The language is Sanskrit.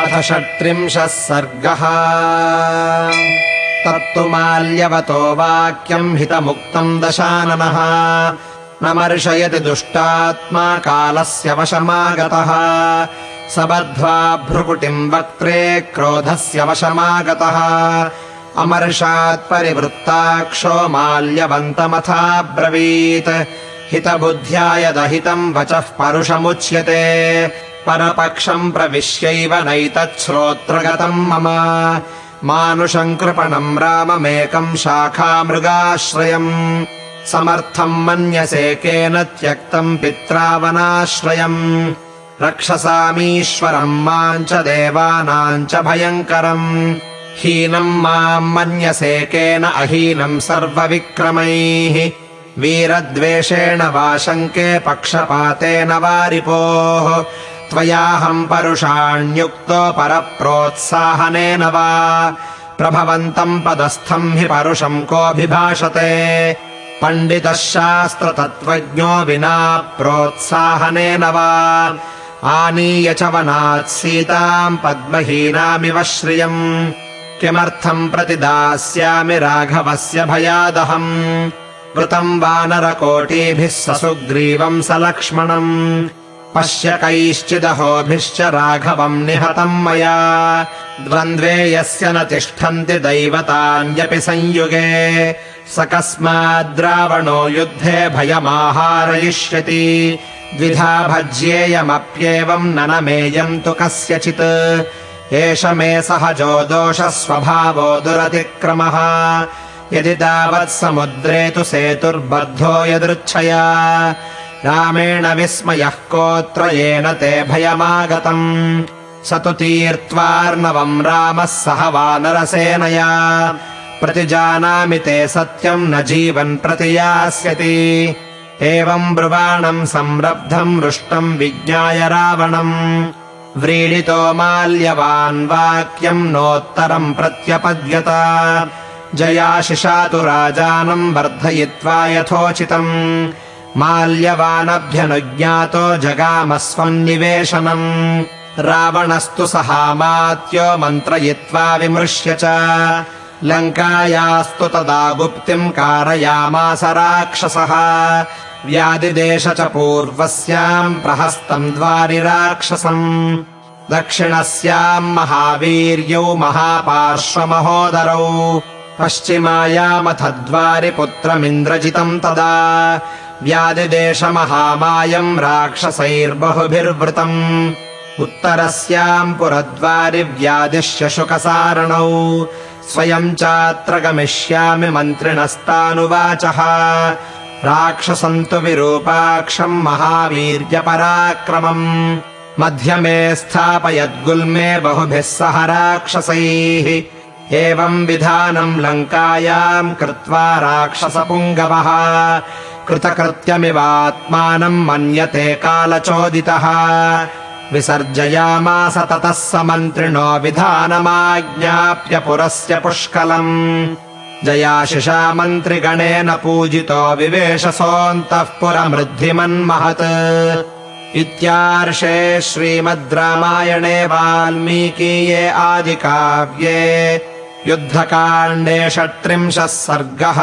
अथ षट्त्रिंशः सर्गः। तत्तु माल्यवतो वाक्यम् हितमुक्तम् दशाननः। न मर्शयति दुष्टात्मा कालस्य वशमागतः। स बद्ध्वा भ्रुकुटिम् वक्त्रे क्रोधस्य वशमागतः। अमर्षात्परिवृत्ताक्षो माल्यवन्तमथाब्रवीत्। हितबुद्ध्या यदहितम् वचः परुषमुच्यते परपक्षम् प्रविश्यैव नैतच्छ्रोत्रगतम् मम। मानुषम् कृपणम् राममेकम् शाखामृगाश्रयम्। समर्थम् मन्यसे केन त्यक्तम् पित्रावनाश्रयम्। रक्षसामीश्वरम् माम् च देवानाम् च भयङ्करम्। हीनम् माम् मन्यसे केन अहीनम् सर्वविक्रमैः। वीरद्वेषेण वा शङ्के पक्षपातेन वा रिपोः त्वयाहम् परुषाण्युक्तो परप्रोत्साहनेन वा। प्रभवन्तम् पदस्थम् हि परुषम् कोऽभिभाषते। पण्डितः शास्त्रतत्त्वज्ञो विना प्रोत्साहनेन वा। आनीय च वनात् सीताम् पद्महीनामिव श्रियम्। किमर्थम् प्रतिदास्यामि राघवस्य भयादहम्। वृतम् वानरकोटिभिः ससुग्रीवम् स लक्ष्मणम् पश्य कैश्चिदहोभिश्च राघवम् निहतम् मया। द्वन्द्वे यस्य न तिष्ठन्ति दैवतान्यपि संयुगे। स कस्माद्रावणो युद्धे भयमाहारयिष्यति। द्विधा भज्येयमप्येवम् न नमेयम् तु कस्यचित्। एष मे सहजो दोषस्वभावो दुरतिक्रमः। यदि तावत् समुद्रे तु सेतुर्बद्धो यदृच्छया रामेण विस्मयः कोऽत्र येन ते भयमागतम्। स तु तीर्त्वार्णवम् रामः सह वानरसेनया। प्रतिजानामि ते सत्यम् न जीवन् प्रतियास्यति एवम् ब्रुवाणम् संरब्धम् रुष्टम् विज्ञाय रावणम्। व्रीडितो माल्यवान् वाक्यम् नोत्तरम् प्रत्यपद्यत। जयाशिषा तु राजानम् वर्धयित्वा यथोचितम् माल्यवानभ्यनुज्ञातो जगामस्वन्निवेशनम् रावणस्तु सहामात्यो मन्त्रयित्वा विमृश्य च। लङ्कायास्तु तदा गुप्तिम् कारयामास राक्षसः। व्यादिदेश च पूर्वस्याम् प्रहस्तम् द्वारिराक्षसम्। दक्षिणस्याम् महावीर्यौ महापार्श्वमहोदरौ। पश्चिमायामथ द्वारिपुत्रमिन्द्रजितम् तदा व्यादिदेशमहामायम् राक्षसैर्बहुभिर्वृतम्। उत्तरस्याम् पुरद्वारि व्यादिश्य शुकसारणौ स्वयम् चात्र गमिष्यामि मन्त्रिणस्तानुवाचः। राक्षसम् तु विरूपाक्षम् महावीर्यपराक्रमम्। मध्यमे स्थापयद्गुल्मे बहुभिः सह राक्षसैः। एवम् विधानम् लङ्कायाम् कृत्वा राक्षसपुङ्गवः कृतकृत्यमिवात्मानम् मन्यते कालचोदितः। विसर्जयामास ततः मन्त्रिणो विधानमाज्ञाप्य पुरस्य पुष्कलम्। जयाशिषा मन्त्रिगणेन पूजितो विवेशसोऽन्तः पुरमृद्धिमन्महत्। इत्यार्षे श्रीमद् रामायणे वाल्मीकीये आदिकाव्ये युद्धकाण्डे षट्त्रिंशः सर्गः